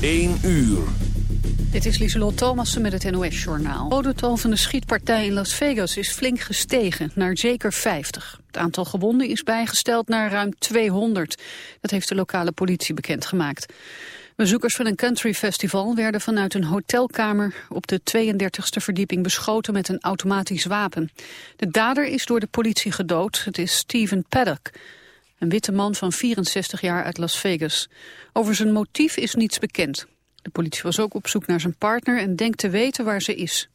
1 uur. Dit is Lieselot Thomassen met het NOS-journaal. Het dodental van de schietpartij in Las Vegas is flink gestegen, naar zeker 50. Het aantal gewonden is bijgesteld naar ruim 200. Dat heeft de lokale politie bekendgemaakt. Bezoekers van een country festival werden vanuit een hotelkamer op de 32e verdieping beschoten met een automatisch wapen. De dader is door de politie gedood. Het is Steven Paddock. Een witte man van 64 jaar uit Las Vegas. Over zijn motief is niets bekend. De politie was ook op zoek naar zijn partner en denkt te weten waar ze is.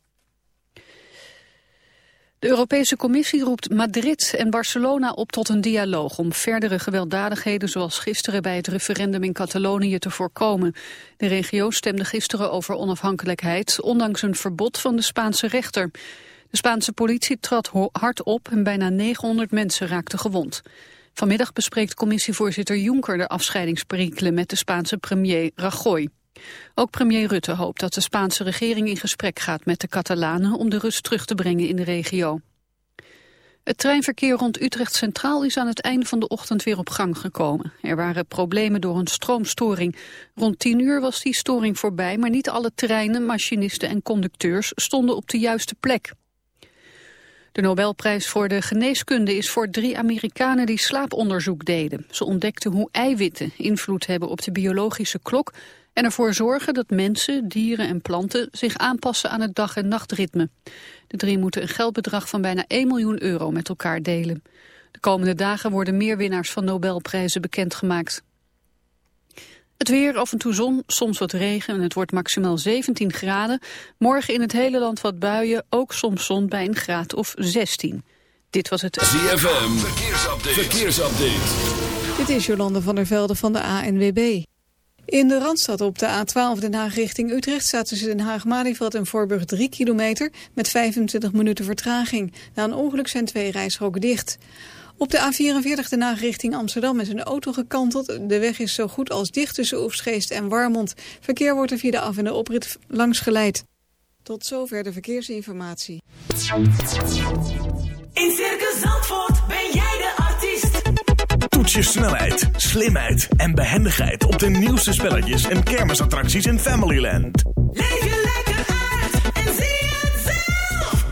De Europese Commissie roept Madrid en Barcelona op tot een dialoog om verdere gewelddadigheden zoals gisteren bij het referendum in Catalonië te voorkomen. De regio stemde gisteren over onafhankelijkheid, ondanks een verbod van de Spaanse rechter. De Spaanse politie trad hard op en bijna 900 mensen raakten gewond. Vanmiddag bespreekt commissievoorzitter Juncker de afscheidingsperikelen met de Spaanse premier Rajoy. Ook premier Rutte hoopt dat de Spaanse regering in gesprek gaat met de Catalanen om de rust terug te brengen in de regio. Het treinverkeer rond Utrecht Centraal is aan het einde van de ochtend weer op gang gekomen. Er waren problemen door een stroomstoring. Rond 10 uur was die storing voorbij, maar niet alle treinen, machinisten en conducteurs stonden op de juiste plek. De Nobelprijs voor de geneeskunde is voor drie Amerikanen die slaaponderzoek deden. Ze ontdekten hoe eiwitten invloed hebben op de biologische klok en ervoor zorgen dat mensen, dieren en planten zich aanpassen aan het dag- en nachtritme. De drie moeten een geldbedrag van bijna 1 miljoen euro met elkaar delen. De komende dagen worden meer winnaars van Nobelprijzen bekendgemaakt. Het weer, af en toe zon, soms wat regen en het wordt maximaal 17 graden. Morgen in het hele land wat buien, ook soms zon bij een graad of 16. Dit was het... ZFM, verkeersupdate. verkeersupdate. Dit is Jolande van der Velde van de ANWB. In de Randstad op de A12 Den Haag richting Utrecht staat tussen Den Haag-Malieveld en Voorburg 3 kilometer met 25 minuten vertraging. Na een ongeluk zijn twee rijstroken dicht. Op de A44 Den Haag richting Amsterdam is een auto gekanteld. De weg is zo goed als dicht tussen Oefsgeest en Warmond. Verkeer wordt er via de af- en de oprit langs geleid. Tot zover de verkeersinformatie. In Circus Zandvoort ben jij de artiest. Toets je snelheid, slimheid en behendigheid op de nieuwste spelletjes en kermisattracties in Familyland. Leef je lekker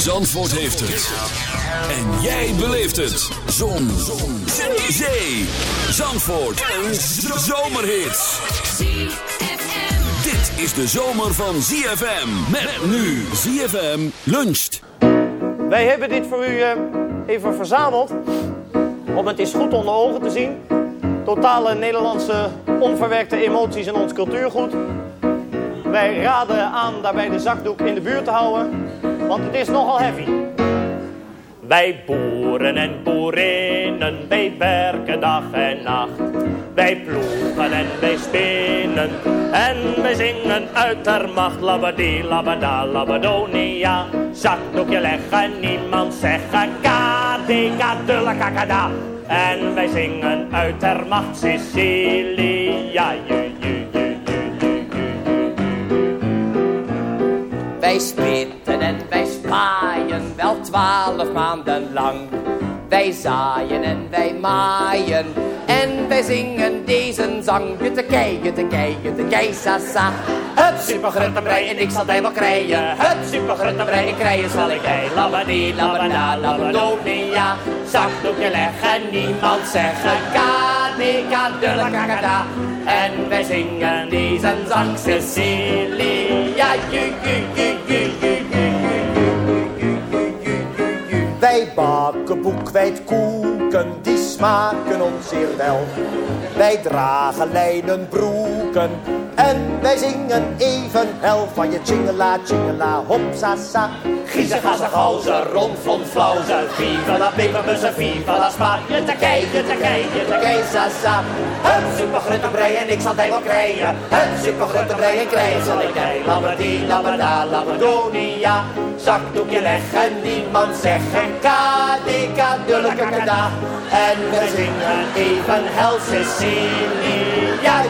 Zandvoort heeft het. En jij beleeft het. Zon. Zon. Zee. Zandvoort. Een zomerhit. Dit is de zomer van ZFM. Met nu ZFM luncht. Wij hebben dit voor u eh, even verzameld. Om het eens goed onder ogen te zien. Totale Nederlandse onverwerkte emoties in ons cultuurgoed. Wij raden aan daarbij de zakdoek in de buurt te houden. Want het is nogal heavy. Wij boeren en boerinnen, wij werken dag en nacht. Wij ploegen en wij spinnen en wij zingen uit der macht. Labadie, labada, labadonia, zakdoekje leggen, niemand zeggen. Kadeka, dulle kakada. En wij zingen uit der macht Sicilia. Ju, ju, Wij spitten en wij spaaien wel twaalf maanden lang. Wij zaaien en wij maaien en wij zingen deze zang. Juttekei, juttekei, juttekei, sa sa. Het supergruttenbrei en ik zal die wel krijgen. Het supergruttenbrei en krijgen zal ik hij. Labadie, labada, labadonia. Zakdoekje leggen, niemand zeggen. Kadeka, dulle kakada. En wij zingen deze zang Cecilia. Ju, ju, ju, ju, ju, ju, ju, ju. Wij bakken kwijtkoeken, die smaken ons zeer wel. Wij dragen lijnen broeken en wij zingen even hel van je tjingela, tjingela, hop, sa. gaze, gazen, rond rondvlond, flauzen, viva la pepermussen, viva la kijken, Turkije, Turkije, Turkije, sa, sa. Een supergrutte brei en ik zal het wel krijgen, een supergrutte brei en krijg zal ik krijgen. Labradie, Labrada, Labradonia zakdoekje leggen. Niemand zeggen KDK, dulleke kada. En we zingen even Hel Cecilia.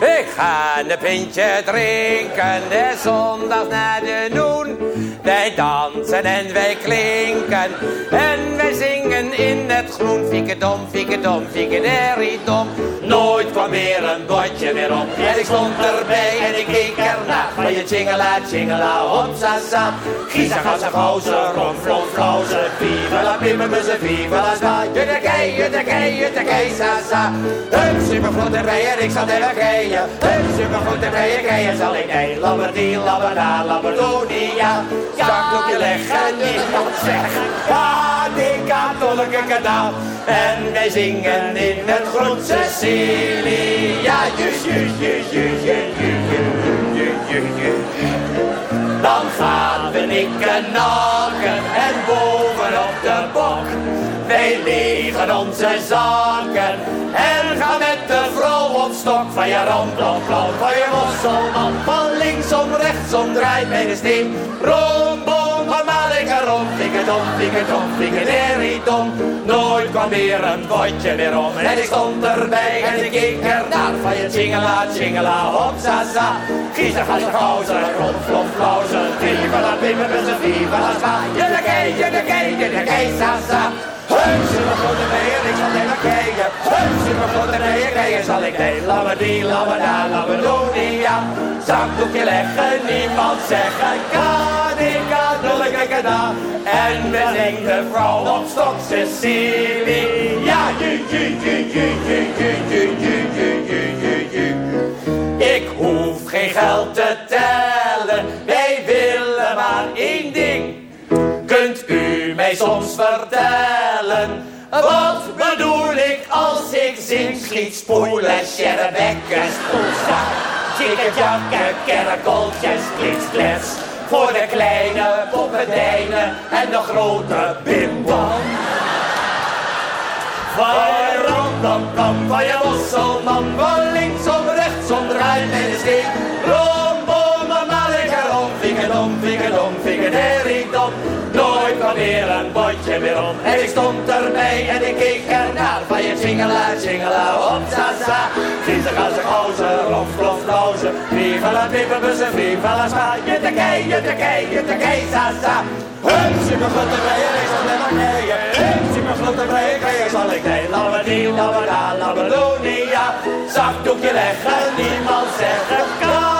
Ik ga een pintje drinken, de zondag naar de noen. Wij dansen en wij klinken en wij zingen in het groen. Fieke-dom, fieke-dom, fieke-derrie-dom. Nooit kwam weer een bordje meer op. En ik stond erbij en ik keek ernaar. Van je chingela, chingela, hop, sa. Giesa, gassa, gauze, rom, flom, flauze. Viva la pimmermusse, viva la spa. Juttekei, juttekei, juttekei, sa, sa. Een supervloed erbij en ik zal er wel krijgen. Een supervloed erbij en krijgen zal ik nee. Labberdie, labbada, labberdonia stak op je zeg Ga niemand zegt katholieke kanaal. En wij zingen in het groen Cecilia. Dan gaan we nikken nakken en bovenop de bok wij legen onze zakken en gaan met de vrouw op stok. Van je rondblauw, van je mosselman. Van linksom, rechtsom, draait bij de steen. Romboom, van erom. Fikkerdom, fikkerdom, fikkerderiedom. Nooit kwam weer een bordje meer om. En ik stond erbij en ik keek ernaar. Van je chingela, chingela, hop, sa, sa. Giezer, gassen, gauzen, rond, flom, flauzen. Viva la pimmer, viva la spa. Juttekei, juttekei, juttekei, sa, Heus in mijn grote bijen, ik zal even kijken. Heus in mijn grote bijen, kijken zal ik nee. Labberdie, labbada, labberdonia. Zakdoekje leggen, niemand zeggen. Kadika, dulleke, kada. En we zingen de vrouw op stok Cecilia. Ju, ju, ju, ju, ju, ju, ju, ju, ju, ju, ju, ju. Ik hoef geen geld te tellen, zinkschiet, spoelen, sjerrebekken, spoelzak. Dikke jakken, klits, klets. Voor de kleine poppendijnen en de grote bimbom. Waarom dan kan van je mosselman? Van linksom, rechtsom, draait en steen. Kwam weer een bordje meer om. En ik stond erbij en ik keek ernaar. Van je chingela, chingela, op sa sa. Giezer, gassen, gauzen, rof, plof, flauzen. Viva la pipperbussen, viva la spa. Juttekei, juttekei, juttekei, sa sa. Hup, super grote bijen, ik zal met krijgen. Hup, super grote bijen, krijgen zal ik nee. Labberdie, labbada, labberdonia. Zakdoekje leggen, niemand zeggen. Kadeka,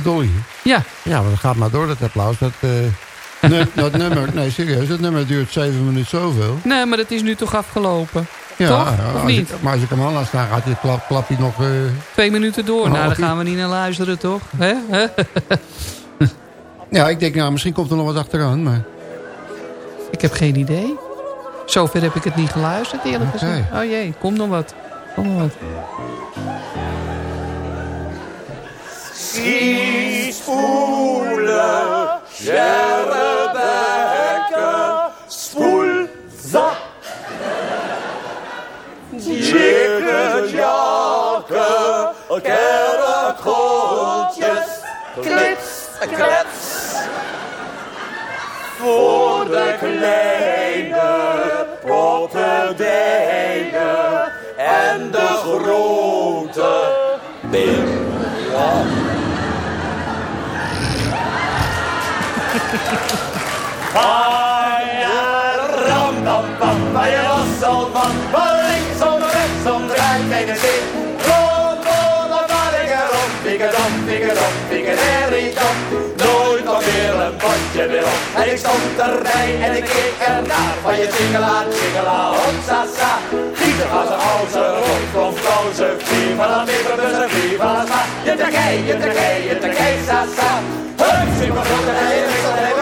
Dolly. Ja. Ja, maar dat gaat maar door, dat applaus. Dat, eh, dat nummer, nee serieus, dat nummer duurt zeven minuten zoveel. Nee, maar dat is nu toch afgelopen? Ja, toch? Of niet? Ik, maar als ik hem aan laat staan, gaat hij, klap, klapt hij nog... eh, Twee minuten door. Oh, nou, daar oké. gaan we niet naar luisteren, toch? Hè? Ja, ik denk, nou, misschien komt er nog wat achteraan, maar... Ik heb geen idee. Zover heb ik het niet geluisterd, eerlijk gezegd. Oh jee, komt nog wat. Komt nog wat. Schiespoelen, scherrebekken, spoelzak. Jikkerjakken, kerkgoedjes, klits, klets. Voor de kleine poppendijnen en de grote Ram, dam, bam, bij je wasselman. Van linksom, rechtsom, draait bij de zee. Rond, rond, dan var ik erom. Pikkedom, pikkedom, pikkedom. Nooit nog weer een potje weer op. En ik stond erbij en ik keek ernaar. Van je tjingela, tjingela, hopsasa. Gieter was een gozer, rond, rond, gozer. Viva la bibberbus en viva la sma. Je tekij, je tekij, je tekij, sasa. Hup, super grote ik zal even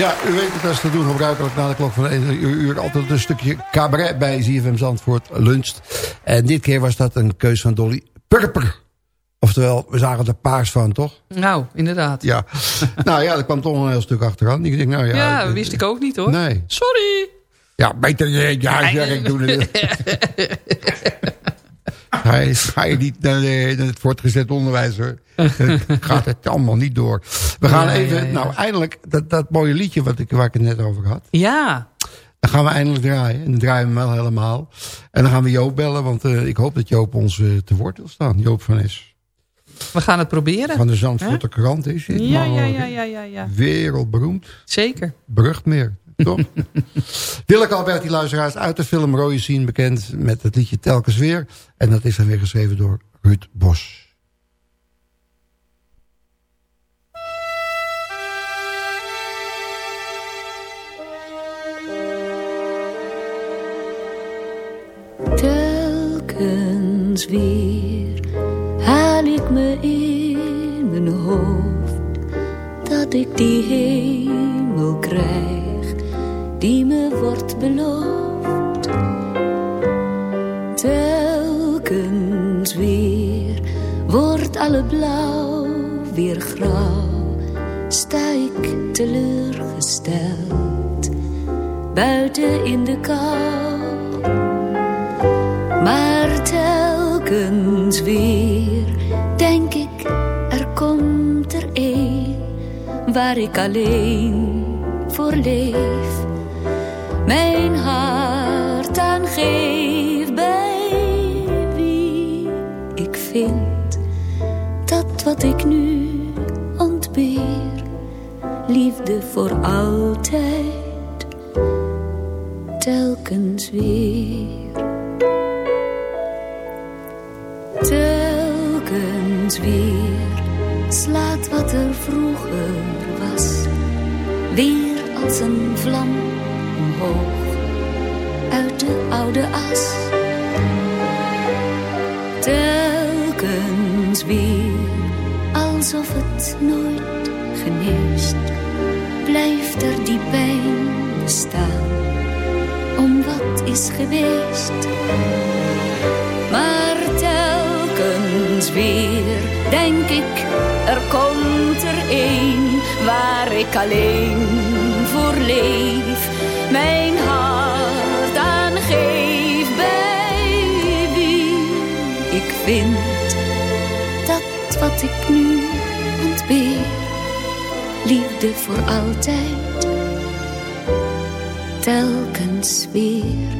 Ja, u weet het, dat is te doen gebruikelijk na de klok van 1 uur, altijd een stukje cabaret bij ZFM Zandvoort luncht. En dit keer was dat een keus van Dolly Purper. Oftewel, we zagen er paars van, toch? Nou, inderdaad. Ja. nou ja, er kwam toch een heel stuk achteraan. Ik denk, nou ja, Ja, eh, wist ik ook niet hoor. Nee. Sorry. Ja, beter je je huiswerk doen. Hij ga je niet naar, de- naar het voortgezet onderwijs hoor. Gaat het allemaal niet door. We gaan Ja, even, ja, ja. nou eindelijk, dat, dat mooie liedje wat ik, waar ik het net over had. Ja. Dan gaan we eindelijk draaien. En dan draaien we hem wel helemaal. En dan gaan we Joop bellen, want eh, ik hoop dat Joop ons eh, te woord wil staan. Joop van Es. We gaan het proberen. Van de Zandvoorter krant is hij. Maar ja, ja, ja, ja, ja. Wereldberoemd. Zeker. Berucht meer, toch? Willeke Albert, die luisteraars uit de film Rooie Scene bekend met het liedje Telkens Weer. En dat is dan weer geschreven door Ruud Bos. Telkens weer haal ik me in mijn hoofd dat ik die hemel krijg die me wordt beloofd. Telkens weer wordt alle blauw weer grauw, sta ik teleurgesteld buiten in de kou. Maar telkens weer denk ik, er komt er een waar ik alleen voor leef. Mijn hart aan geef bij ik vind dat wat ik nu ontbeer, liefde voor altijd, telkens weer. Telkens weer slaat wat er vroeger was, weer als een vlam uit de oude as. Telkens weer, alsof het nooit geneest, blijft er die pijn bestaan, om wat is geweest. Maar telkens weer denk ik, er komt er een waar ik alleen voor leef. Mijn hart aan bij wie ik vind dat wat ik nu ontbeer. Liefde voor altijd, telkens weer.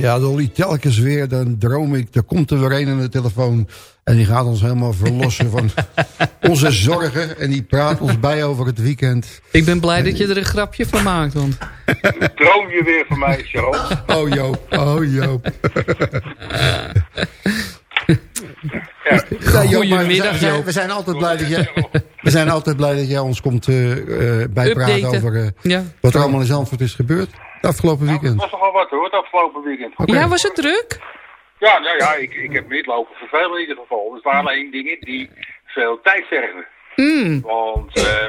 Ja, Dolly, telkens weer, dan droom ik. Er komt er weer een aan de telefoon. En die gaat ons helemaal verlossen van onze zorgen. En die praat ons bij over het weekend. Ik ben blij dat je er een grapje van maakt. Want... Droom je weer van mij, Charles? Oh Joop, oh Joop. Ja, Joop, maar we, zijn, we, zijn, altijd blij dat jij, we zijn altijd blij dat jij ons komt eh, eh, bijpraten over eh, Ja. wat er allemaal in Zandvoort is gebeurd. Het afgelopen Het weekend. was nogal wat hoor, het afgelopen weekend. Ja, was het druk? Ja, nou ja, ik, ik heb niet lopen vervelen in ieder geval. Het waren alleen dingen die veel tijd vergen. Mm. Want eh,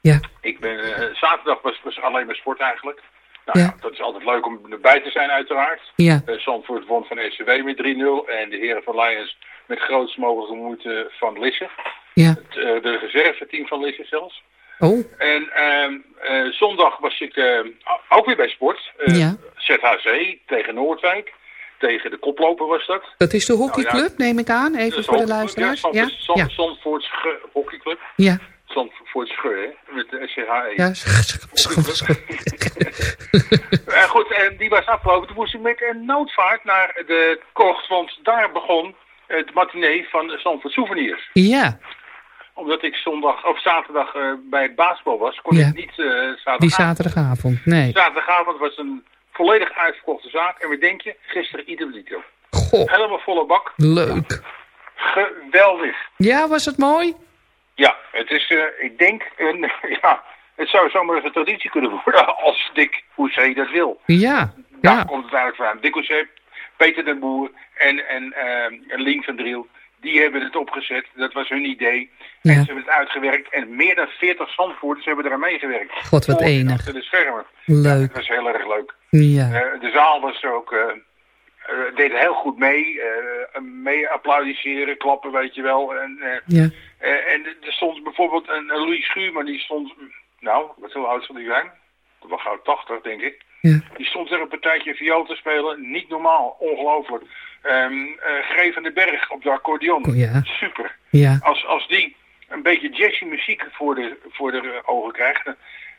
Ja. ik ben, eh, zaterdag was, was alleen maar sport eigenlijk. Nou, ja. dat is altijd leuk om erbij te zijn uiteraard. Ja. Eh, Zandvoort won van SCW met 3-0 en de heren van Lions met grootst mogelijke moeite van Lisse. Ja. Het, eh, de reserveteam van Lisse zelfs. Oh. En ehm, eh, zondag was ik eh, ook weer bij sport. Eh, Ja. ZHC tegen Noordwijk. Tegen de koploper was dat. Dat is de hockeyclub, Nou ja. neem ik aan. Even voor de luisteraars. Ja, Ja, Zand. Zandvoorts hockeyclub. Ja. Zandvoorts Ge, hè, met de SCHE. Ja, goed, en die was afgelopen. Toen moest ik met een noodvaart naar de kocht, want daar begon het matinee van Zandvoort Souvenirs. Ja, Omdat ik zondag of zaterdag eh, bij het basketbal was, kon Ja. ik niet eh zaterdagavond. die zaterdagavond. Nee. Zaterdagavond was een volledig uitverkochte zaak. En wat denk je? Gisteren dito. Goh, Helemaal volle bak. leuk. Geweldig. Ja, was het mooi? Ja, het is, eh, ik denk, een, ja, het zou zomaar eens een traditie kunnen worden als Dick Hoezee dat wil. Ja, Daar ja. komt het eigenlijk van. Dick Hoezee, Peter den Boer en, en, en Link van Driel, die hebben het opgezet. Dat was hun idee. Ja. En ze hebben het uitgewerkt. En meer dan 40 zandvoerders hebben eraan meegewerkt. God, wat enig. Achter de schermen. Leuk. Het was heel erg leuk. Ja. Eh, de zaal was ook, eh, deed heel goed mee. mee applaudisseren, klappen, weet je wel. En, Ja. en er stond bijvoorbeeld een, een Louis Schuurman, die stond, nou, wat hoe oud zal die zijn? Wel gauw 80, denk ik. Ja. Die stond er een partijtje viool te spelen. Niet normaal, ongelooflijk. Ehm eh van den Berg op de accordeon. Oh, ja. Super. Ja. Als, als die een beetje jazzy muziek voor de, voor de ogen krijgt, dan,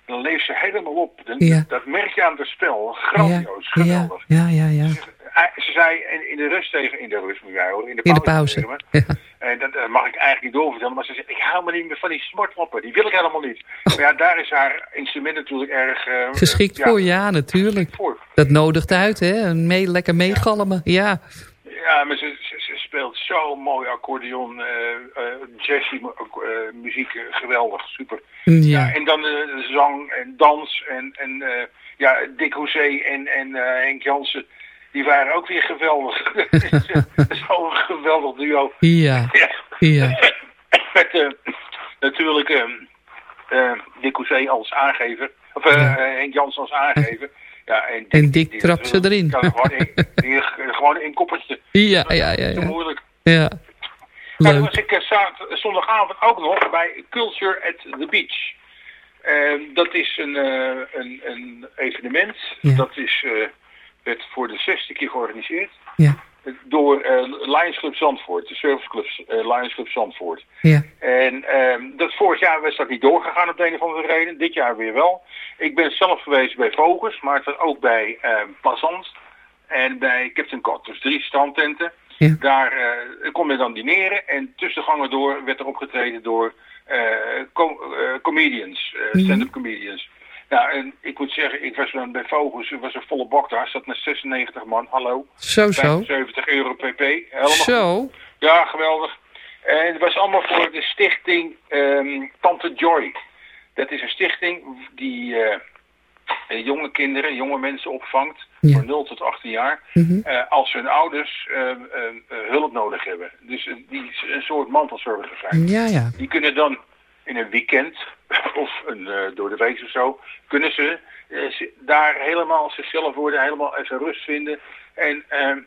dan leeft ze helemaal op. Dan, Ja. Dat merk je aan het spel. Grandioos, ja, geweldig. ja, ja, ja. Eh, Ze zei in, in de rust tegen, in de rust moet jij horen, in de In de pauze. pauze. tegen me. En dat, dat mag ik eigenlijk niet doorvertellen, maar ze zei, ik hou me niet meer van die smartlappen, die wil ik helemaal niet. Maar ja, daar is haar instrument natuurlijk erg... eh, Geschikt voor, ja, natuurlijk. voor. Dat nodigt uit, hè? Mee, lekker meegalmen. Ja. Ja, maar ze, ze, ze speelt zo mooi accordeon, eh eh jazzy eh, muziek, geweldig, super. Ja. en dan zang en dans en, en ja, Dick Hoezee en, en Henk Jansen, die waren ook weer geweldig. Zo'n geweldig duo. Ja. Ja. Ja. Met natuurlijk eh Dick Hoezee als aangever, of eh Ja. Henk Jansen als aangever. Ja, en En die trapt ze erin. kan gewoon in, die, gewoon in koppertje. Ja, ja, ja, Te ja. moeilijk. Ja. Nou, dan Leuk. was ik eh, zaad- zondagavond ook nog bij Culture at the Beach. Eh, dat is een, eh, een, een evenement. Ja. Dat is eh, het voor de zesde keer georganiseerd. Ja. Door eh, Lions Club Zandvoort, de serviceclub eh, Lions Club Zandvoort. Ja. En ehm, dat vorig jaar was dat niet doorgegaan op de een of andere reden. Dit jaar weer wel. Ik ben zelf geweest bij Vogels, maar het was ook bij ehm Plazant en bij Captain Cod. Dus drie strandtenten. Ja. Daar eh, kon men dan dineren en tussen de gangen door werd er opgetreden door com- comedians, Mhm. stand-up comedians. Nou, en ik moet zeggen, ik was bij Vogels, er was een volle bak daar, zat met 96 man, hallo. Zo, zo. 75 euro pp. Helemaal Zo. goed. Ja, geweldig. En het was allemaal voor de stichting ehm, Tante Joy. Dat is een stichting die eh, eh, jonge kinderen, jonge mensen opvangt, van 0 tot 18 jaar, Mhm. eh, als hun ouders eh, eh, eh, hulp nodig hebben. Dus die is een soort mantelzorger zijn. Ja, ja. Die kunnen dan in een weekend of een, eh, door de week of zo, kunnen ze eh, ze- daar helemaal zichzelf worden, helemaal even rust vinden. En ehm,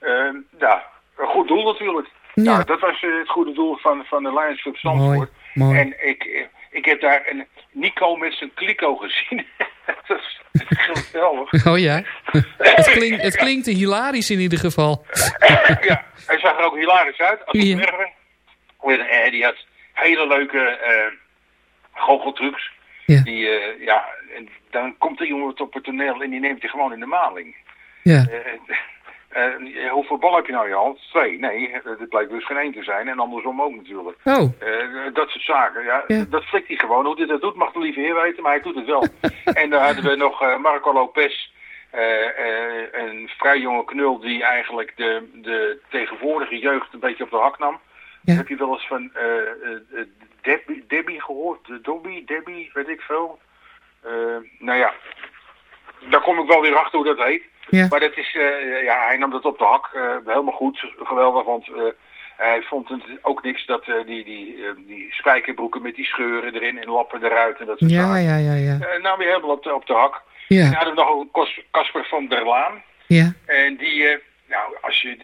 ehm, ja, een goed doel natuurlijk. Ja. Nou, dat was eh, het goede doel van, van de Lions Club Zandvoort. mooi. En ik, ik heb daar een Nico met zijn kliko gezien. dat is geweldig. Oh ja. het, klinkt, het klinkt hilarisch in ieder geval. ja, hij zag er ook hilarisch uit. Als Ja. En, die had hele leuke eh goocheltrucs. Ja. Die, eh, ja, en dan komt er iemand op het toneel en die neemt je gewoon in de maling. Ja. Eh, hoeveel bal heb je nou in je hand? Twee. Nee, het blijkt dus geen één te zijn. En andersom ook natuurlijk. Oh. Dat soort zaken. Ja, Ja. Dat flikt hij gewoon. Hoe hij dat doet mag de lieve heer weten, maar hij doet het wel. en dan hadden we nog Marco Lopez. een vrij jonge knul die eigenlijk de, de tegenwoordige jeugd een beetje op de hak nam. Heb je wel eens van eh, eh, eh, Debbie, Debbie gehoord? Dobby, Debbie, weet ik veel. Nou ja, daar kom ik wel weer achter hoe dat heet. Ja. Maar dat is, ja, hij nam dat op de hak. helemaal goed, geweldig, want hij vond het ook niks dat die, die, die spijkerbroeken met die scheuren erin en lappen eruit en dat soort Ja, zaken. ja, ja, ja. Nam hij helemaal op de, op de hak. Ja. En dan hadden we nog een Casper van der Laan. Ja. En die, nou, als je,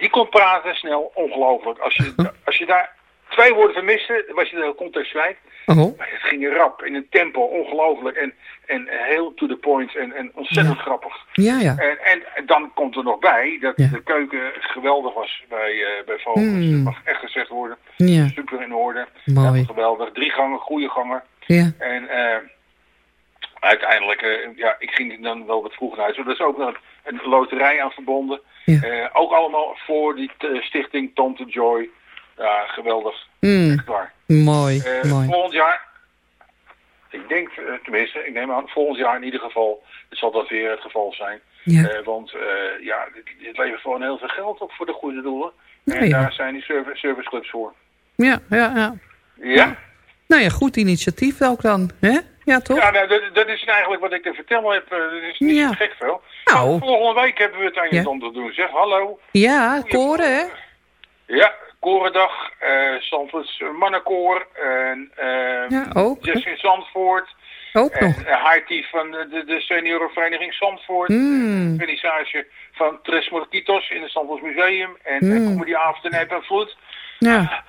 die kon praten snel, ongelooflijk. Als je, als je daar twee woorden van miste, was je de hele context kwijt. Oh. Maar het ging rap, in een tempo, ongelooflijk. En, en heel to the point en, en ontzettend grappig. Ja, ja. En, en, dan komt er nog bij dat Ja. de keuken geweldig was bij, eh bij Vogels. Hmm. Dat mag echt gezegd worden. Ja. Super in orde. Mooi. Geweldig. Drie gangen, goede gangen. Ja. En eh, uiteindelijk, eh, ja, ik ging dan wel wat vroeg naar huis. Er is ook nog een loterij aan verbonden. Ja. Eh, ook allemaal voor die eh, stichting Tante Joy. Ja, geweldig. Mm. Echt waar. Mooi, mooi. Volgend jaar, ik denk, tenminste, ik neem aan, volgend jaar in ieder geval zal dat weer het geval zijn. Ja. Want ja, dit levert gewoon heel veel geld op voor de goede doelen. Ja, en daar zijn die service, serviceclubs voor. Ja, ja, ja. Ja? Nou ja, goed initiatief ook dan. Hè? Ja, toch? Ja, nou, dat, dat is eigenlijk wat ik te vertellen heb. Eh, Dat is niet Ja. gek veel. Nou. Volgende week hebben we het aan je Ja. te doen. Zeg, hallo. Ja, koren, hè? Ja, Korendag, Zandvoorts Mannenkoor, en eh Ja, ook, in Zandvoort. Ook en nog. Haiti van de, de, seniorenvereniging Zandvoort. Mm. Een vernissage van Tres Morquitos in het Zandvoorts Museum. En Mm. comedyavond in App en Vloed. Ja.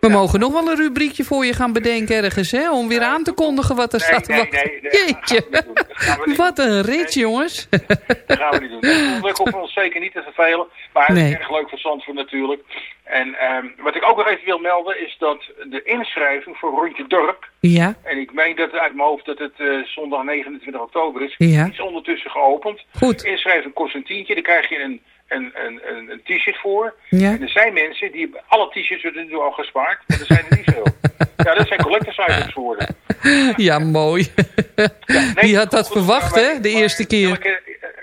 We mogen nog wel een rubriekje voor je gaan bedenken ergens, hè? Om weer aan te kondigen wat er Nee, staat nee, wachten. nee, nee, Jeetje. Wat een rit, jongens. Dat gaan we niet doen. We hoeven ons zeker niet te vervelen. Maar het Nee. is erg leuk voor Zandvoort natuurlijk. En ehm, wat ik ook nog even wil melden is dat de inschrijving voor Rondje Dorp... Ja, En ik meen dat uit mijn hoofd dat het eh, zondag 29 oktober is. Ja. is ondertussen geopend. Goed. Inschrijving kost een tientje. Daar krijg je een, een, een, een, een t-shirt voor. Ja. En er zijn mensen die alle t-shirts worden nu al gespaard. Maar er zijn er niet veel. ja, dat zijn collectors items geworden. ja mooi. Wie had dat verwacht, hè? De eerste keer. Eh,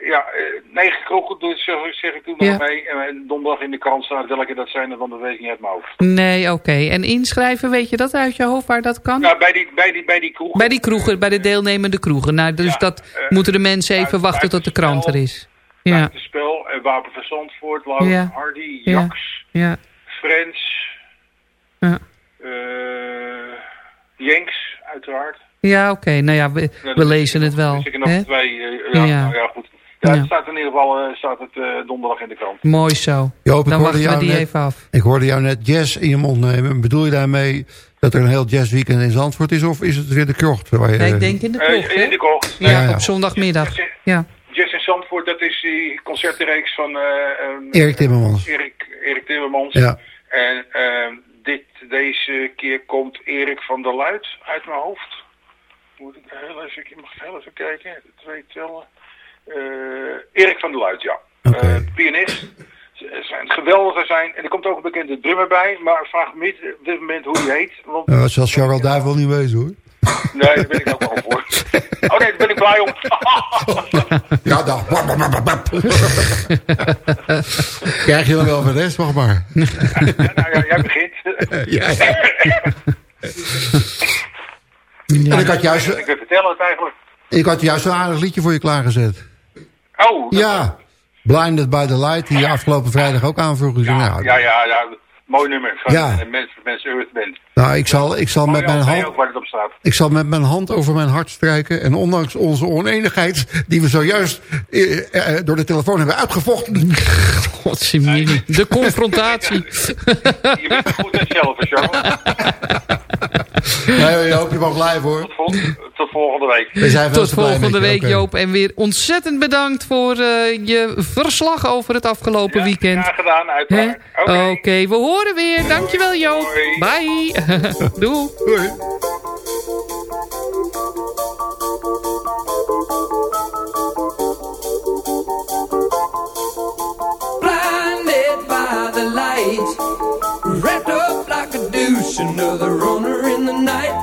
ja, eh, negen kroegen doe, zeg, zeg ik toen Ja. nog mee. En donderdag in de krant staat welke dat zijn. Dat weet ik niet uit mijn hoofd. Nee, oké. En inschrijven, weet je dat uit je hoofd waar dat kan? Nou, bij die, bij die, bij die kroegen. Bij die kroegen, bij de deelnemende kroegen. Nou, dus dat eh, moeten de mensen even wachten tot de krant er is. Ja, Buitenspel, eh, Wapen van Zandvoort, Laura Ja. Hardy, Ja. Jax, ja, Frens, ja. eh Jenks, uiteraard. Ja, oké. Nou ja, we, Nou, we lezen het wel. Dus ik er nog hè? twee. eh, ja, Ja. Nou ja, goed. Ja, Ja. Het staat in ieder geval eh, staat het, eh, donderdag in de krant. Mooi zo. Joop, ik Dan hoorde wachten we jou die net- even af. Ik hoorde jou net jazz in je mond nemen. Bedoel je daarmee dat er een heel jazzweekend in Zandvoort is? Of is het weer de krocht? Waar je, Ja, ik denk in de Eh, kroeg, in de krocht. Ja, Ja, ja. op zondagmiddag. Ja. Zandvoort, dat is die concertenreeks van eh, ehm, Erik Timmermans. Erik, Erik Timmermans. Ja. En ehm, dit, deze keer komt Erik van der Luit uit mijn hoofd. Moet ik heel even, ik mag heel even kijken. Twee tellen. Eh, Erik van der Luit, ja. Oké. Eh, pianist. zijn geweldiger zijn. En er komt ook een bekende drummer bij, maar vraag me niet op dit moment hoe hij heet. Want, Uh, zal Charles Duivel niet wezen hoor. Nee, daar ben ik ook wel voor. Oh nee, daar ben ik blij om. Ja, dag. Krijg je dan wel van rest, wacht maar. nou ja, jij begint. Ja, En ik had juist, Ik wil vertellen het eigenlijk. ik had juist een aardig liedje voor je klaargezet. Oh, Ja, Blinded by the Light, die je afgelopen vrijdag ook aanvroeg. Nou, ja, ja, ja. Mooi nummer. Van Ja. Mensen, mensen Earth Band. Nou, ik zal, ik zal met mijn hand... Ik zal met mijn hand over mijn hart strijken. En ondanks onze oneenigheid, die we zojuist eh, eh, door de telefoon hebben uitgevochten. Godzimini. De confrontatie. Je bent goed in zelf, Charles. Nee, Joop, je mag blijven hoor. Tot, vol- tot volgende week. We zijn Tot met volgende week. Joop. En weer ontzettend bedankt voor eh, je verslag over het afgelopen weekend. Graag gedaan, uiteraard. Oké, Oké. we horen weer. Dankjewel, Joop. Bye. Doei. Doei. blinded by the light, wrapped up like a douche, another runner in the night.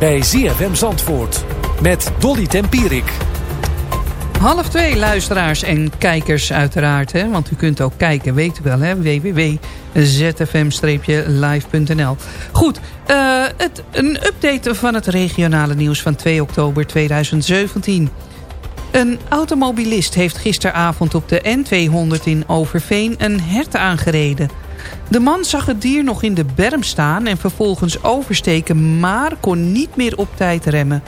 bij ZFM Zandvoort. Met Dolly Tempierik. Half twee luisteraars en kijkers uiteraard. Hè? Want u kunt ook kijken, weet u wel, www.zfm-live.nl Goed, uh, het, een update van het regionale nieuws van 2 oktober 2017. Een automobilist heeft gisteravond op de N200 in Overveen een hert aangereden. De man zag het dier nog in de berm staan en vervolgens oversteken... maar kon niet meer op tijd remmen.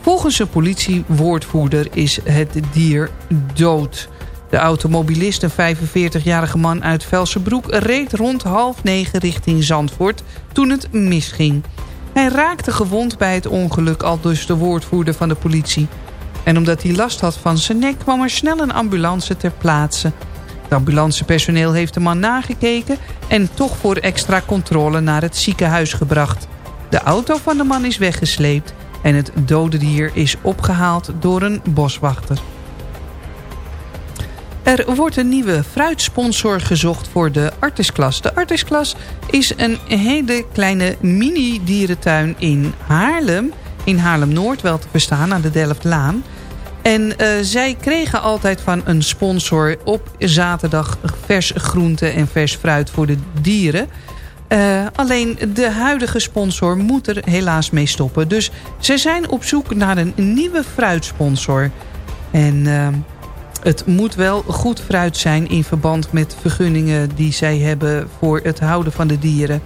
Volgens een politiewoordvoerder is het dier dood. De automobilist, een 45-jarige man uit Velsenbroek... reed rond half negen richting Zandvoort toen het misging. Hij raakte gewond bij het ongeluk, al dus de woordvoerder van de politie. En omdat hij last had van zijn nek kwam er snel een ambulance ter plaatse. Het ambulancepersoneel heeft de man nagekeken... en toch voor extra controle naar het ziekenhuis gebracht. De auto van de man is weggesleept... en het dode dier is opgehaald door een boswachter. Er wordt een nieuwe fruitsponsor gezocht voor de Artisklas. De Artisklas is een hele kleine mini-dierentuin in Haarlem. In Haarlem-Noord wel te verstaan, aan de Delftlaan. En uh, zij kregen altijd van een sponsor op zaterdag vers groente en vers fruit voor de dieren. Uh, alleen de huidige sponsor moet er helaas mee stoppen. Dus ze zijn op zoek naar een nieuwe fruitsponsor. En uh, het moet wel goed fruit zijn in verband met vergunningen die zij hebben voor het houden van de dieren.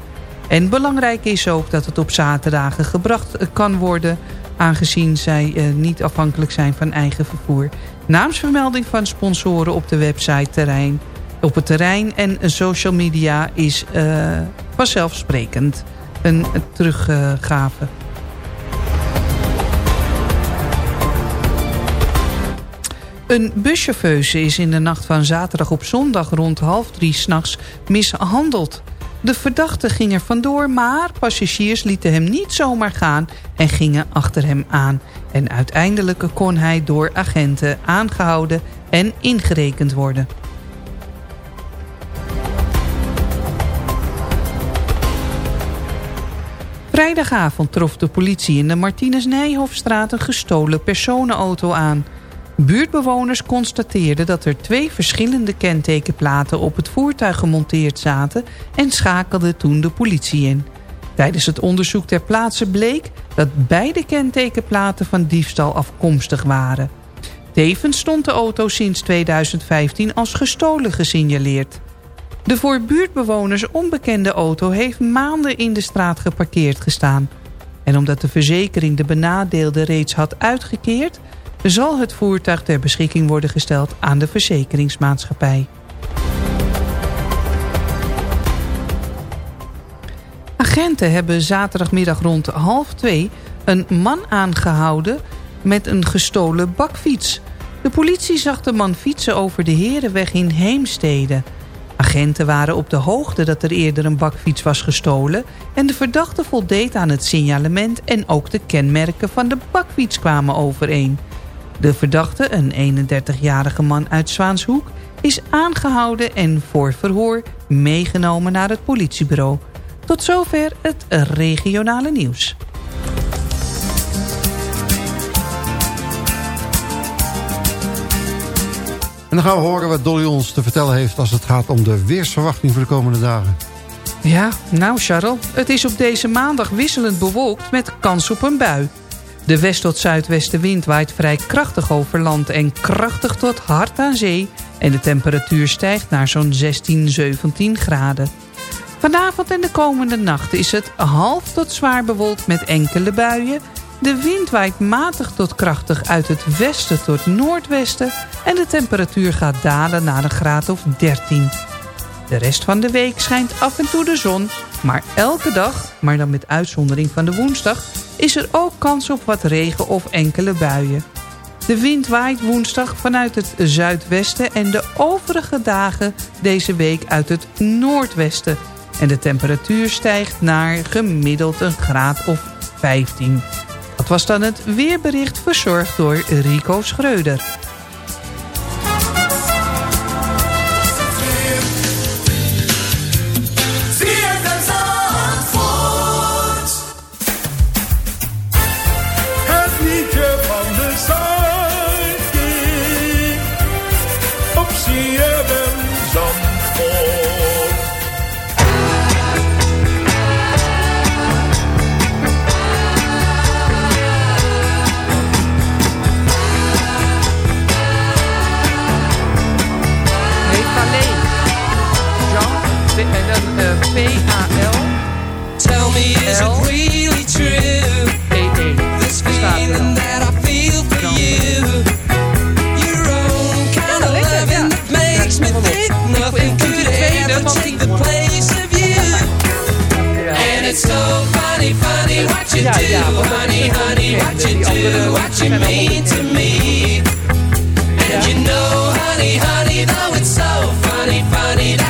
En belangrijk is ook dat het op zaterdagen gebracht kan worden aangezien zij uh, niet afhankelijk zijn van eigen vervoer. Naamsvermelding van sponsoren op de website terrein, op het terrein en social media is uh, vanzelfsprekend een teruggave. Een buschauffeuse is in de nacht van zaterdag op zondag rond half drie s'nachts mishandeld. De verdachte ging er vandoor, maar passagiers lieten hem niet zomaar gaan en gingen achter hem aan. En uiteindelijk kon hij door agenten aangehouden en ingerekend worden. Vrijdagavond trof de politie in de Martinez Nijhofstraat een gestolen personenauto aan... Buurtbewoners constateerden dat er twee verschillende kentekenplaten op het voertuig gemonteerd zaten en schakelden toen de politie in. Tijdens het onderzoek ter plaatse bleek dat beide kentekenplaten van diefstal afkomstig waren. Tevens stond de auto sinds 2015 als gestolen gesignaleerd. De voor buurtbewoners onbekende auto heeft maanden in de straat geparkeerd gestaan. En omdat de verzekering de benadeelde reeds had uitgekeerd zal het voertuig ter beschikking worden gesteld aan de verzekeringsmaatschappij. Agenten hebben zaterdagmiddag rond half twee een man aangehouden met een gestolen bakfiets. De politie zag de man fietsen over de Herenweg in Heemstede. Agenten waren op de hoogte dat er eerder een bakfiets was gestolen... en de verdachte voldeed aan het signalement en ook de kenmerken van de bakfiets kwamen overeen. De verdachte, een 31-jarige man uit Zwaanshoek... is aangehouden en voor verhoor meegenomen naar het politiebureau. Tot zover het regionale nieuws. En dan gaan we horen wat Dolly ons te vertellen heeft... als het gaat om de weersverwachting voor de komende dagen. Ja, nou Charles, het is op deze maandag wisselend bewolkt met kans op een bui. De west- tot zuidwestenwind waait vrij krachtig over land en krachtig tot hard aan zee. En de temperatuur stijgt naar zo'n 16, 17 graden. Vanavond en de komende nacht is het half tot zwaar bewolkt met enkele buien. De wind waait matig tot krachtig uit het westen tot noordwesten... en de temperatuur gaat dalen naar een graad of 13. De rest van de week schijnt af en toe de zon... maar elke dag, maar dan met uitzondering van de woensdag is er ook kans op wat regen of enkele buien. De wind waait woensdag vanuit het zuidwesten en de overige dagen deze week uit het noordwesten. En de temperatuur stijgt naar gemiddeld een graad of 15. Dat was dan het weerbericht verzorgd door Rico Schreuder. Is it really true? This feeling that I feel for you. Your own kind of loving that makes me think nothing could ever take the place of you. And it's so funny, funny what you do, honey, honey, what you do, what you mean to me. And you know, honey, honey, though it's so funny, funny.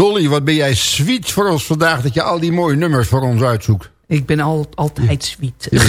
Dolly, wat ben jij sweet voor ons vandaag... dat je al die mooie nummers voor ons uitzoekt. Ik ben al, altijd sweet.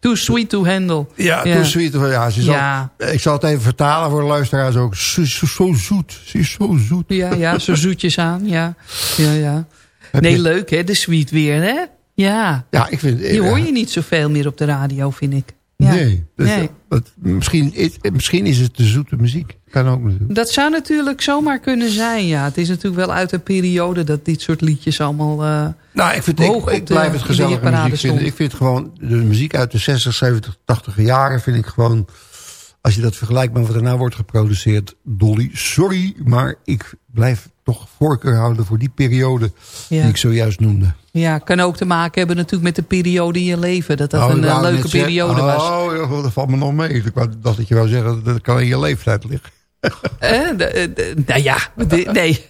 Too sweet to handle. Ja, too sweet. Ja, ze is Ja. al- ik zal het even vertalen voor de luisteraars ook. Zo, zo zoet. Ze is zo zoet. Ja, ja, zo zoetjes aan. Ja, ja, ja. Nee, je- leuk hè, de sweet weer hè? Ja. Ja, ik vind... Die hoor je niet zoveel meer op de radio, vind ik. Ja. Nee. Nee. dat- misschien, is- misschien is het de zoete muziek. Kan ook natuurlijk. Dat zou natuurlijk zomaar kunnen zijn, ja. Het is natuurlijk wel uit een periode dat dit soort liedjes allemaal uh, Nou, ik, vind, hoog ik, blijf het gezellige muziek vinden. Ik vind gewoon de muziek uit de 60, 70, 80 jaren... vind ik gewoon, als je dat vergelijkt met wat er nou wordt geproduceerd... Dolly, sorry, maar ik blijf toch voorkeur houden... voor die periode Ja. die ik zojuist noemde. Ja, kan ook te maken hebben natuurlijk met de periode in je leven. Dat dat Oh, een eh, leuke periode was. Oh, dat valt me nog mee. Ik dacht dat je wou zeggen, dat kan in je leeftijd liggen. Eh, eh, nou ja, nee.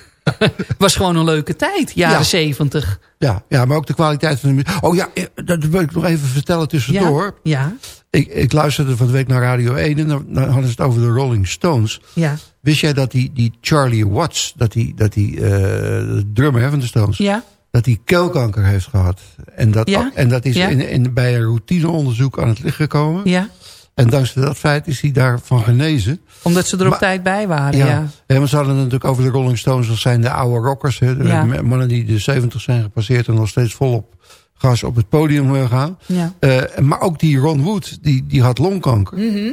was gewoon een leuke tijd, jaren Ja. zeventig. Ja, ja, maar ook de kwaliteit van de muziek. Oh ja, eh, dat wil ik nog even vertellen tussendoor. Ja, Ik, ik luisterde van de week naar Radio 1 en dan, hadden ze het over de Rolling Stones. ja, Wist jij dat die, die Charlie Watts, dat die, dat die eh, drummer hè, van de Stones, ja. dat die keelkanker heeft gehad. En dat, Ja? en dat is Ja? in, in, bij een routineonderzoek aan het licht gekomen. ja. En dankzij dat feit is hij daarvan genezen. Omdat ze er op Maar- tijd bij waren, Ja, ja. ja. want ze hadden het natuurlijk over de Rolling Stones. Dat zijn de oude rockers. Hè, de Ja. mannen die de 70 zijn gepasseerd en nog steeds volop gas op het podium eh, gaan. Ja. Eh, maar ook die Ron Wood, die, die had longkanker. Mhm.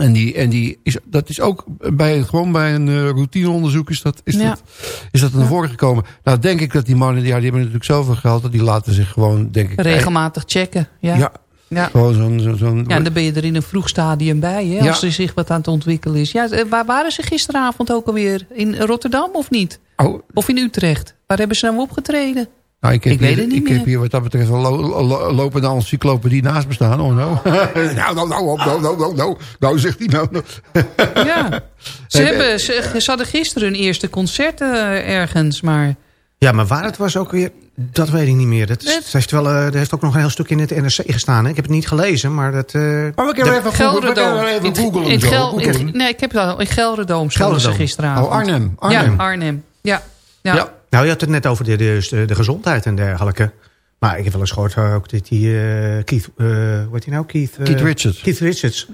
En, die, en die is, dat is ook bij, gewoon bij een eh, routineonderzoek is dat, is Ja. dat, is dat naar voren gekomen. Nou denk ik dat die mannen, die, ja, die hebben natuurlijk zoveel geld. Dat die laten zich gewoon, denk ik... Regelmatig checken, ja. Ja, ja. gewoon zo'n... Zo, zo'n- Ja, en dan ben je er in een vroeg stadium bij, hè, Ja. als er zich wat aan het ontwikkelen is. Ja, waar waren ze gisteravond ook alweer? In Rotterdam of niet? Oh. Of in Utrecht? Waar hebben ze nou opgetreden? Nou, ik heb, Ik weet hier, het niet ik meer. heb hier wat dat betreft een lo, lo- lopende encyclopedie naast me staan. Oh no. nou, nou, nou, nou, nou, nou, nou, nou, zegt hij nou. nou. Ja. Ze, hebben, ze, ze hadden gisteren hun eerste concert eh, ergens, maar... Ja, maar waar het was ook weer, dat weet ik niet meer. Dat, is, heeft wel, eh, er heeft ook nog een heel stuk in het NRC gestaan. Hè? Ik heb het niet gelezen, maar dat... eh, Maar we kunnen even googlen. We even In het- googlen. in. Gel- in nee, ik heb het al. In Gelderdoom ze Gelderdoom. gisteravond. Oh, Arnhem, Arnhem. Ja, Arnhem. Ja. Ja. Ja. Nou, je had het net over de, de, de gezondheid en dergelijke. Maar ik heb wel eens gehoord eh, ook dat die eh, Keith, eh hoe heet die nou? Keith, eh, Keith Richards. Keith Richards.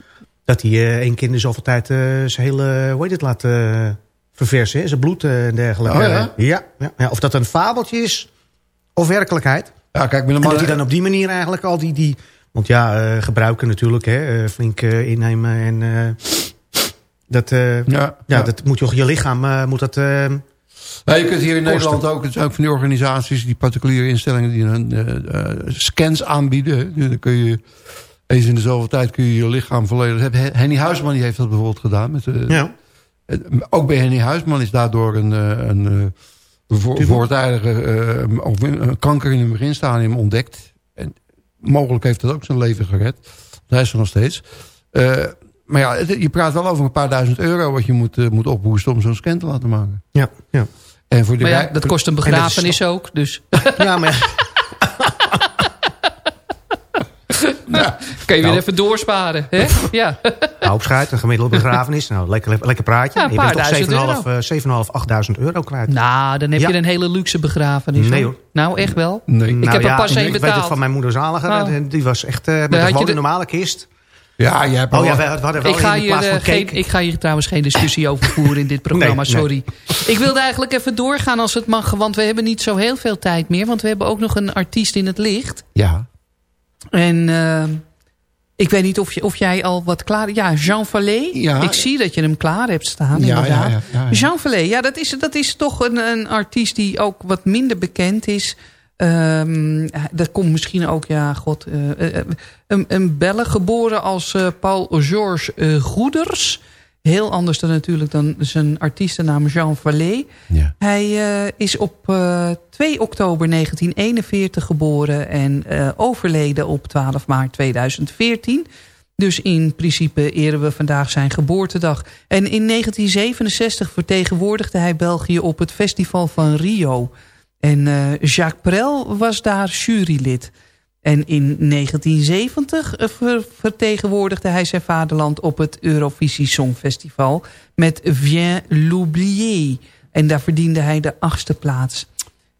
Dat hij eh, één keer in de zoveel tijd eh, zijn hele, hoe heet het, laat eh, verversen. hè? Zijn bloed eh, en dergelijke. Oh, ja? ja, ja, ja. Of dat een fabeltje is, of werkelijkheid. Ja, kijk, met en dat hij dan op die manier eigenlijk al die... die want ja, uh, gebruiken natuurlijk, hè, uh, flink uh, innemen. En dat, ja, ja, ja, dat moet je, je lichaam moet dat... Je kunt hier in Nederland ook, het zijn ook van die organisaties, die particuliere instellingen die een, scans aanbieden. Dan kun je eens in de zoveel tijd kun je je lichaam volledig... Henny Huisman die heeft dat bijvoorbeeld gedaan. Met, ja. Ook bij Henny Huisman is daardoor een, een, een voortijdige een kanker in het beginstadium ontdekt. En mogelijk heeft dat ook zijn leven gered. Dat is er nog steeds. Uh, maar ja, je praat wel over een paar duizend euro... wat je moet, uh, moet ophoesten om zo'n scan te laten maken. Ja, ja. En voor de maar ja, dat kost een begrafenis ook. Dus. Ja, maar... nou, kan je nou. weer even doorsparen. Hè? Ja. Nou, opschuit, een gemiddelde begrafenis. Nou, lekker, lekker praatje. Ja, je bent toch 7.500 uh, euro kwijt. Nou, dan heb ja. je een hele luxe begrafenis. Nee hoor. Nou, echt wel? Nee. Ik nou, heb er pas één betaald. Ik weet het van mijn moeder Zaliger. Nou. Die was echt uh, met een de... normale kist. Ja, je hebt oh, ja, we hadden wel ik, ga hier, uh, geen, ik ga hier trouwens geen discussie over voeren in dit programma, nee, sorry. Ik wilde eigenlijk even doorgaan als het mag, want we hebben niet zo heel veel tijd meer. Want we hebben ook nog een artiest in het licht. Ja. En uh, ik weet niet of, je, of jij al wat klaar... Ja, Jean Vallée. Ja. Ik zie dat je hem klaar hebt staan, ja, inderdaad. Ja, ja, Jean Vallée, ja, dat is, dat is toch een, een artiest die ook wat minder bekend is... Um, dat komt misschien ook, ja, god, uh, een, een Belle geboren als uh, Paul Georges uh, Goeders. Heel anders dan natuurlijk dan zijn artiestennaam Jean Vallée. Ja. Hij is op 2 oktober 1941 geboren en overleden op 12 maart 2014. Dus in principe eren we vandaag zijn geboortedag. En in 1967 vertegenwoordigde hij België op het festival van Rio... En uh, Jacques Prel was daar jurylid. En in 1970 eh, vertegenwoordigde hij zijn vaderland op het Eurovisie Songfestival met Viens l'oublier. En daar verdiende hij de achtste plaats.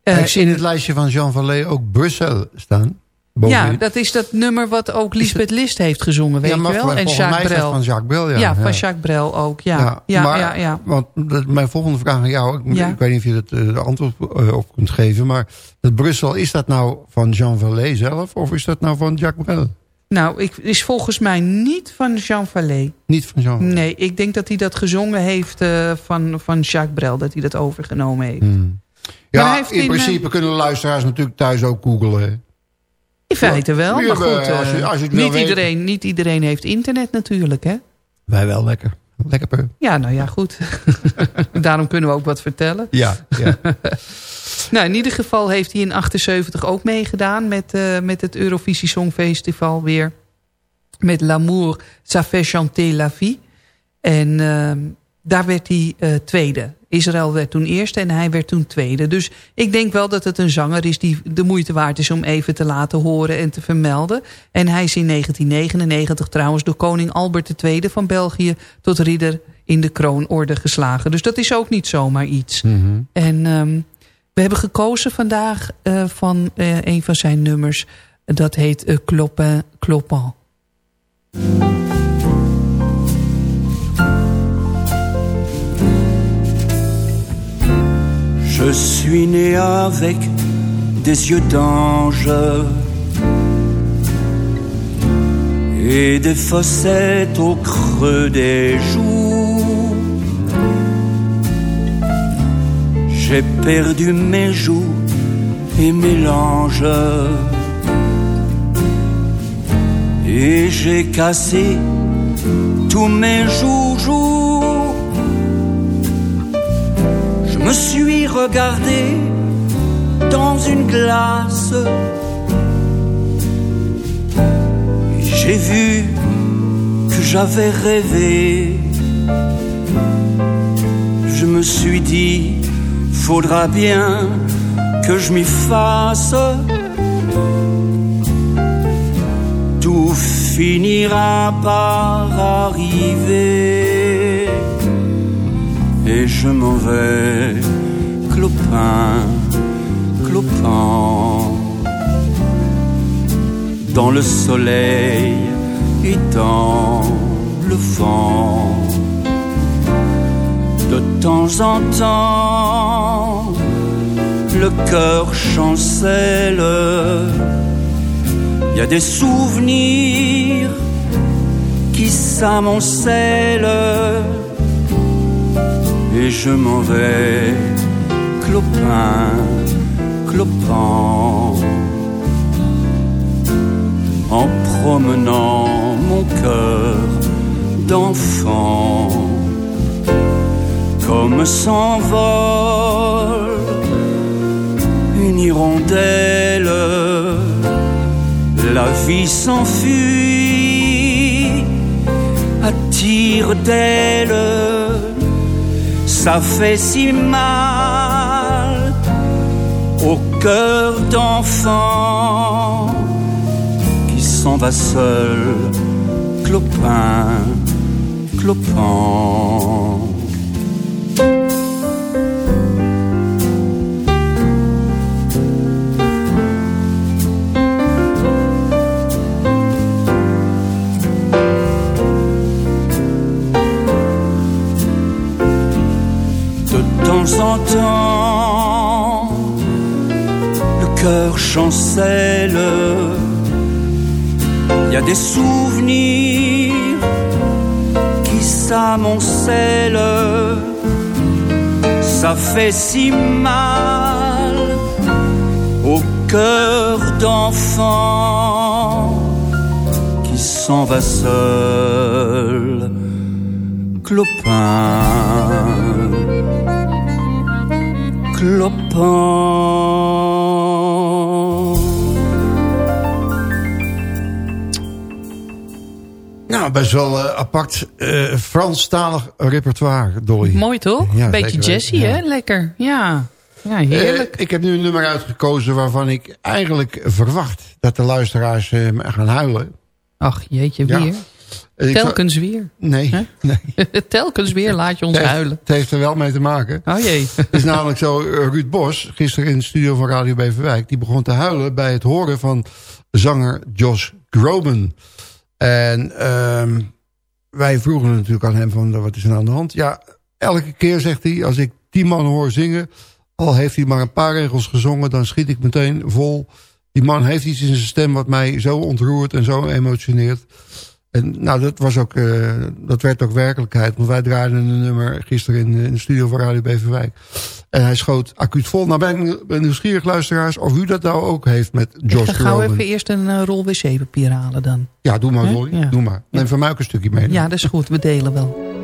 Ik zie in het lijstje van Jean Vallée ook Brussel staan. Ja, dat is dat nummer wat ook Lisbeth List heeft gezongen, weet ja, je wel? En Jacques Brel. van Jacques Brel, ja. Ja, van Jacques Brel ook, ja. ja, maar, ja, ja. Want mijn volgende vraag aan jou, ik, ik weet niet of je het uh, antwoord uh, op kunt geven, maar dat Brussel, is dat nou van Jean Vallée zelf of is dat nou van Jacques Brel? Nou, ik, is volgens mij niet van Jean Vallée. Niet van Jean Vallée? Nee, ik denk dat hij dat gezongen heeft uh, van, van Jacques Brel, dat hij dat overgenomen heeft. Hmm. Ja, in, in principe kunnen luisteraars natuurlijk thuis ook googlen. In feite wel, maar goed. Als je, als je niet, iedereen, niet iedereen heeft internet natuurlijk, hè? Wij wel lekker. Lekker. Ja, nou ja, goed. Daarom kunnen we ook wat vertellen. Ja, ja. nou, in ieder geval heeft hij in 78 ook meegedaan met, uh, met het Eurovisie Songfestival weer. Met L'amour, ça fait chanter la vie. En uh, daar werd hij uh, tweede. Israël werd toen eerste en hij werd toen tweede. Dus ik denk wel dat het een zanger is die de moeite waard is om even te laten horen en te vermelden. En hij is in 1999 trouwens door koning Albert II van België tot ridder in de kroonorde geslagen. Dus dat is ook niet zomaar iets. Mm -hmm. En um, we hebben gekozen vandaag uh, van uh, een van zijn nummers. Dat heet uh, Clopin Clopin. Je suis né avec des yeux d'ange et des fossettes au creux des joues. J'ai perdu mes joues et mes langes et j'ai cassé tous mes joujoux. Me suis regardé dans une glace. J'ai vu que j'avais rêvé. Je me suis dit, faudra bien que je m'y fasse. Tout finira par arriver et je m'en vais, clopin, clopin, dans le soleil et dans le vent. De temps en temps, le cœur chancelle. Il y a des souvenirs qui s'amoncellent et je m'en vais clopin, clopin en promenant mon cœur d'enfant. Comme s'envole une hirondelle la vie s'enfuit à tire d'aile ça fait si mal au cœur d'enfant qui s'en va seul, clopin, clopin. Le cœur chancelle. Il y a des souvenirs qui s'amoncellent. Ça fait si mal au cœur d'enfant qui s'en va seul. Clopin, clopin. Nou, best wel eh, apart eh Franstalig repertoire, Dolly. Mooi toch? Ja, Beetje jazzy, ja. hè? Lekker. Ja, ja heerlijk. Eh, ik heb nu een nummer uitgekozen waarvan ik eigenlijk verwacht dat de luisteraars gaan huilen. Ach, jeetje, Ja. weer. Zal- Telkens weer. Nee, nee. Telkens weer laat je ons Het heeft- huilen. Het heeft er wel mee te maken. Oh jee. Het is namelijk zo, eh, Ruud Bos, gisteren in de studio van Radio Beverwijk... die begon te huilen bij het horen van zanger Josh Groban. En ehm, wij vroegen natuurlijk aan hem van, wat is er nou aan de hand? Ja, elke keer zegt hij, als ik die man hoor zingen... al heeft hij maar een paar regels gezongen... dan schiet ik meteen vol. Die man heeft iets in zijn stem wat mij zo ontroert en zo emotioneert... En nou, dat, was ook, eh, dat werd ook werkelijkheid. Want wij draaiden een nummer gisteren in, in de studio van Radio Beverwijk. En hij schoot acuut vol. Nou ben ik ben nieuwsgierig, luisteraars, of u dat nou ook heeft met Ik Josh ga gauw even eerst een eh, rol wc-papier halen dan. Ja, doe maar? Dolly. Ja. Doe maar. Neem van mij ook een stukje mee. Ja, dat is goed. We delen wel.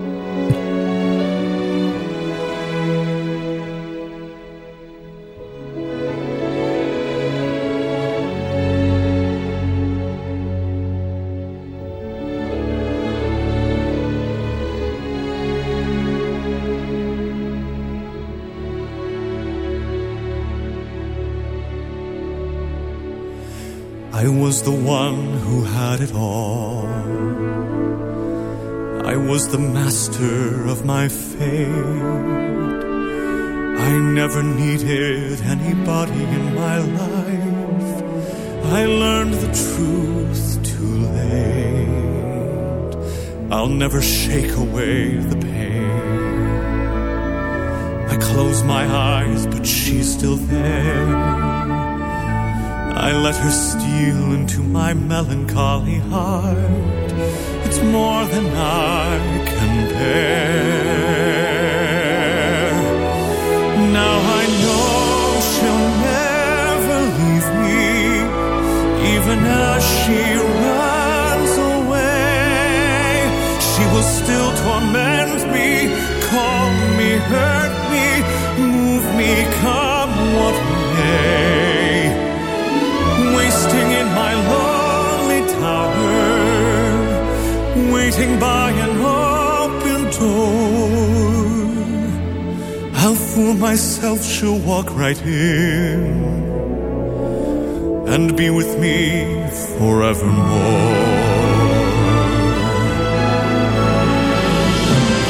I was the one who had it all. I was the master of my fate. I never needed anybody in my life. I learned the truth too late. I'll never shake away the pain. I close my eyes, but she's still there. I let her steal into my melancholy heart. It's more than I can bear. Now I know she'll never leave me, even as she runs away. She will still torment me, call me, hurt me, move me, come what may waiting by an open door. I'll fool myself, she'll walk right in and be with me forevermore.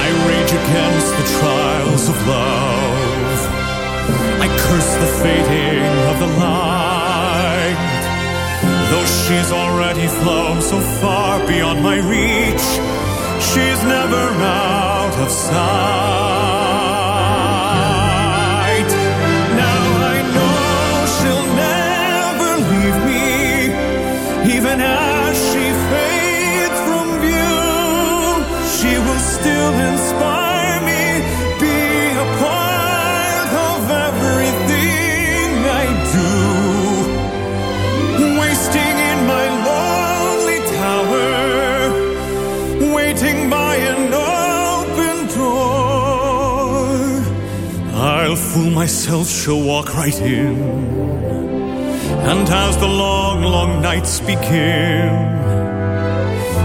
I rage against the trials of love. I curse the fading of the light. Though she's already flown so far beyond my reach, she's never out of sight. Now I know she'll never leave me, even as she fades from view, she will still insist. Fool myself, she'll walk right in. And as the long, long nights begin,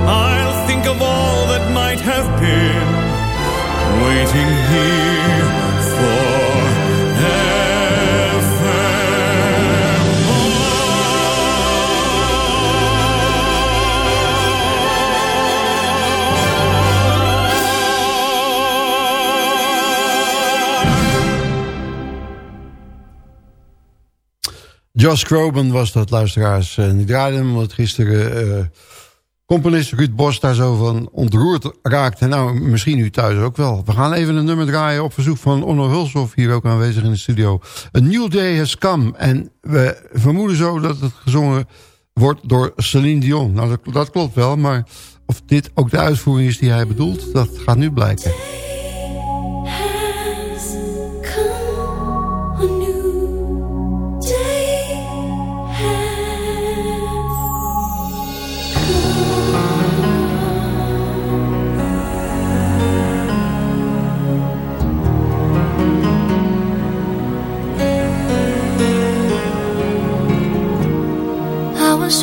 I'll think of all that might have been, waiting here Josh Groban was dat, luisteraars. En die draaide hem, want gisteren eh, componist Ruud Bos daar zo van ontroerd raakte. Nou, misschien u thuis ook wel. We gaan even een nummer draaien op verzoek van Onno Hulshoff, hier ook aanwezig in de studio. A New Day Has Come. En we vermoeden zo dat het gezongen wordt door Celine Dion. Nou, dat, dat klopt wel, maar of dit ook de uitvoering is die hij bedoelt, dat gaat nu blijken.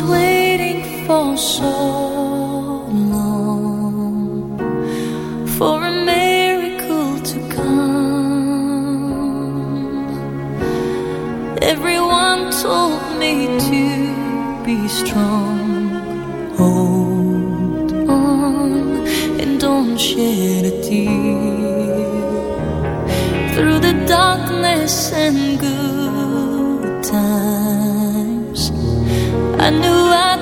Waiting for so long for a miracle to come. Everyone told me to be strong. Hold on and don't shed a tear through the darkness and good I knew I'd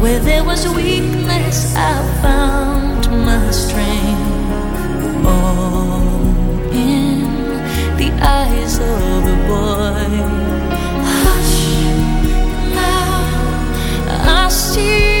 Where there was weakness, I found my strength. All in the eyes of a boy. Hush, now I see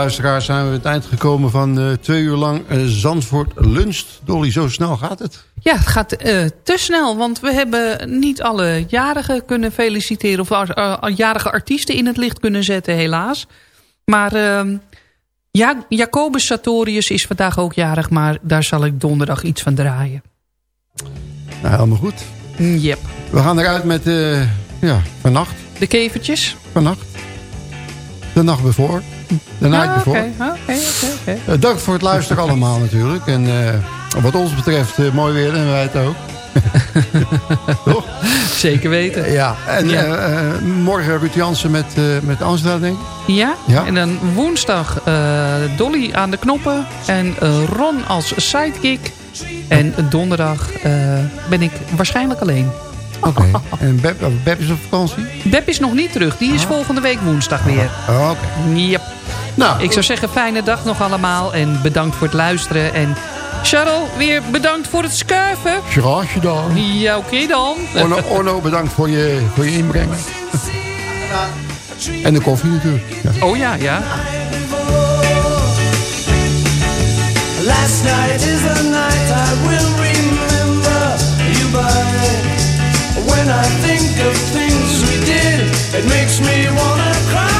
luisteraars zijn we aan het eind gekomen van uh, twee uur lang uh, Zandvoort luncht. Dolly, zo snel gaat het? Ja, het gaat uh, te snel, want we hebben niet alle jarigen kunnen feliciteren... of jarige artiesten in het licht kunnen zetten, helaas. Maar ehm, ja, Jacobus Sartorius is vandaag ook jarig... maar daar zal ik donderdag iets van draaien. Nou, helemaal goed. Yep. We gaan eruit met, ja, vannacht. De kevertjes? Vannacht. De nacht ervoor. De night ah, before. Dank voor het luisteren allemaal natuurlijk. En uh, wat ons betreft uh, mooi weer en wij het ook. Toch? Zeker weten. Ja, en ja. Uh, morgen Ruud Jansen met, met Angela, denk ik. Ja, ja. en dan woensdag Dolly aan de knoppen. En Ron als sidekick. En donderdag ben ik waarschijnlijk alleen. Oké. Okay. En Beb, Beb, is op vakantie? Beb is nog niet terug. Die is ah. volgende week woensdag weer. Oh, Oké. Okay. Yep. Nou, ik zou zeggen, fijne dag nog allemaal. En bedankt voor het luisteren. En Charles, weer bedankt voor het schuiven. Graag gedaan. Ja, oké okay dan. Orno, Orno, bedankt voor je, voor je inbreng. en de koffie natuurlijk. Ja. Oh ja, ja. Last night is the night I will remember you by. When I think of things we did, it makes me wanna cry.